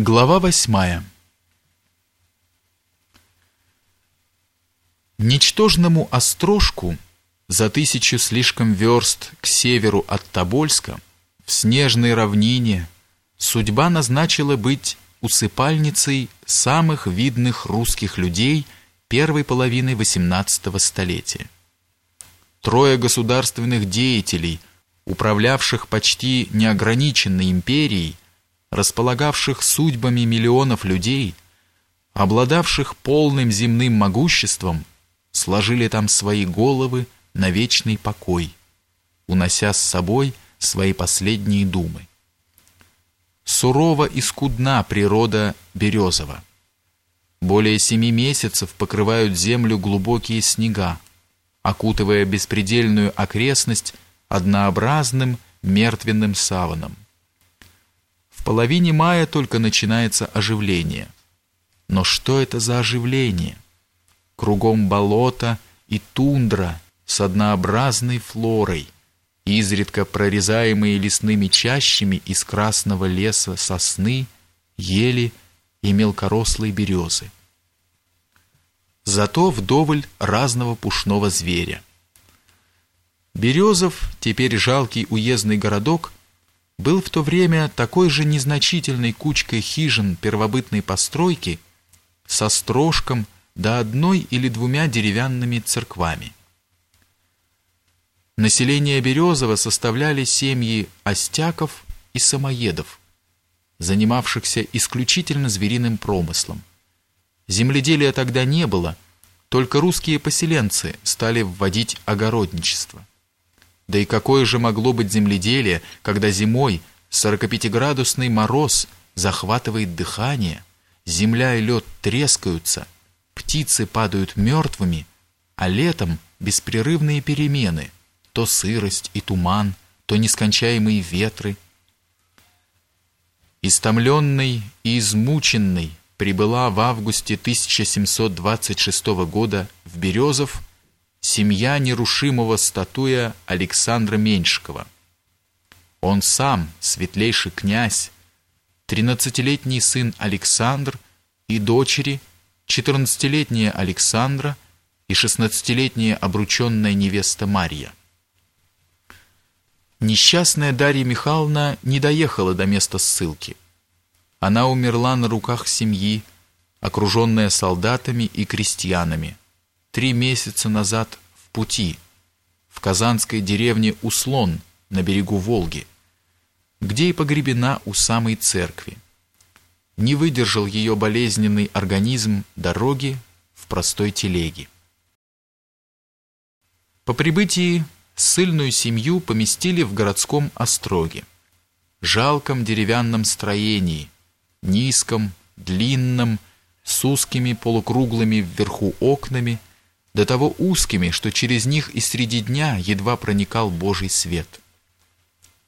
Глава восьмая Ничтожному острожку за тысячу слишком верст к северу от Тобольска в снежной равнине судьба назначила быть усыпальницей самых видных русских людей первой половины XVIII столетия. Трое государственных деятелей, управлявших почти неограниченной империей, располагавших судьбами миллионов людей, обладавших полным земным могуществом, сложили там свои головы на вечный покой, унося с собой свои последние думы. Сурова и скудна природа Березова. Более семи месяцев покрывают землю глубокие снега, окутывая беспредельную окрестность однообразным мертвенным саваном половине мая только начинается оживление. Но что это за оживление? Кругом болото и тундра с однообразной флорой, изредка прорезаемые лесными чащами из красного леса сосны, ели и мелкорослые березы. Зато вдоволь разного пушного зверя. Березов, теперь жалкий уездный городок, был в то время такой же незначительной кучкой хижин первобытной постройки со строжком да одной или двумя деревянными церквами. Население Березова составляли семьи остяков и самоедов, занимавшихся исключительно звериным промыслом. Земледелия тогда не было, только русские поселенцы стали вводить огородничество. Да и какое же могло быть земледелие, когда зимой 45-градусный мороз захватывает дыхание, земля и лед трескаются, птицы падают мертвыми, а летом беспрерывные перемены, то сырость и туман, то нескончаемые ветры. Истомленный и измученный прибыла в августе 1726 года в Березов семья нерушимого статуя Александра Меньшикова. Он сам, светлейший князь, тринадцатилетний сын Александр и дочери, четырнадцатилетняя Александра и шестнадцатилетняя обрученная невеста Марья. Несчастная Дарья Михайловна не доехала до места ссылки. Она умерла на руках семьи, окруженная солдатами и крестьянами три месяца назад в пути, в казанской деревне Услон на берегу Волги, где и погребена у самой церкви. Не выдержал ее болезненный организм дороги в простой телеге. По прибытии ссыльную семью поместили в городском остроге, жалком деревянном строении, низком, длинном, с узкими полукруглыми вверху окнами до того узкими, что через них и среди дня едва проникал Божий свет.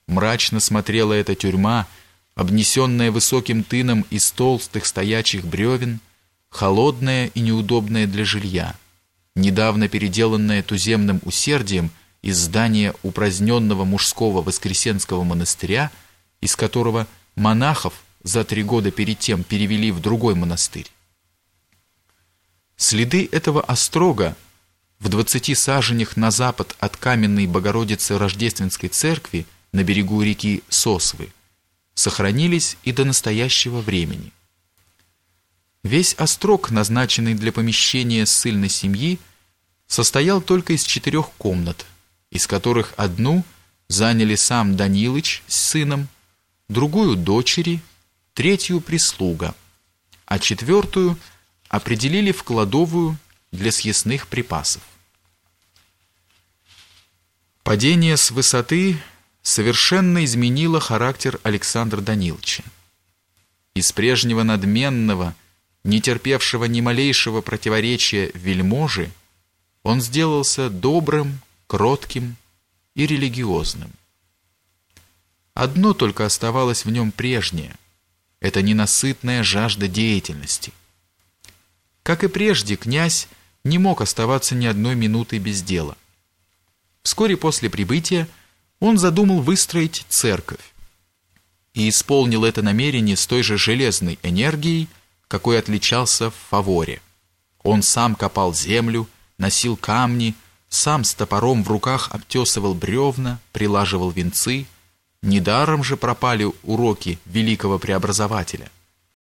Мрачно смотрела эта тюрьма, обнесенная высоким тыном из толстых стоячих бревен, холодная и неудобная для жилья, недавно переделанная туземным усердием из здания упраздненного мужского воскресенского монастыря, из которого монахов за три года перед тем перевели в другой монастырь. Следы этого острога в двадцати саженях на запад от каменной Богородицы Рождественской церкви на берегу реки Сосвы сохранились и до настоящего времени. Весь острог, назначенный для помещения ссыльной семьи, состоял только из четырех комнат, из которых одну заняли сам Данилыч с сыном, другую дочери, третью прислуга, а четвертую – определили в кладовую для съестных припасов. Падение с высоты совершенно изменило характер Александра Даниловича. Из прежнего надменного, не терпевшего ни малейшего противоречия вельможи, он сделался добрым, кротким и религиозным. Одно только оставалось в нем прежнее – это ненасытная жажда деятельности. Как и прежде, князь не мог оставаться ни одной минуты без дела. Вскоре после прибытия он задумал выстроить церковь. и исполнил это намерение с той же железной энергией, какой отличался в Фаворе. Он сам копал землю, носил камни, сам с топором в руках обтесывал бревна, прилаживал венцы. Недаром же пропали уроки великого преобразователя –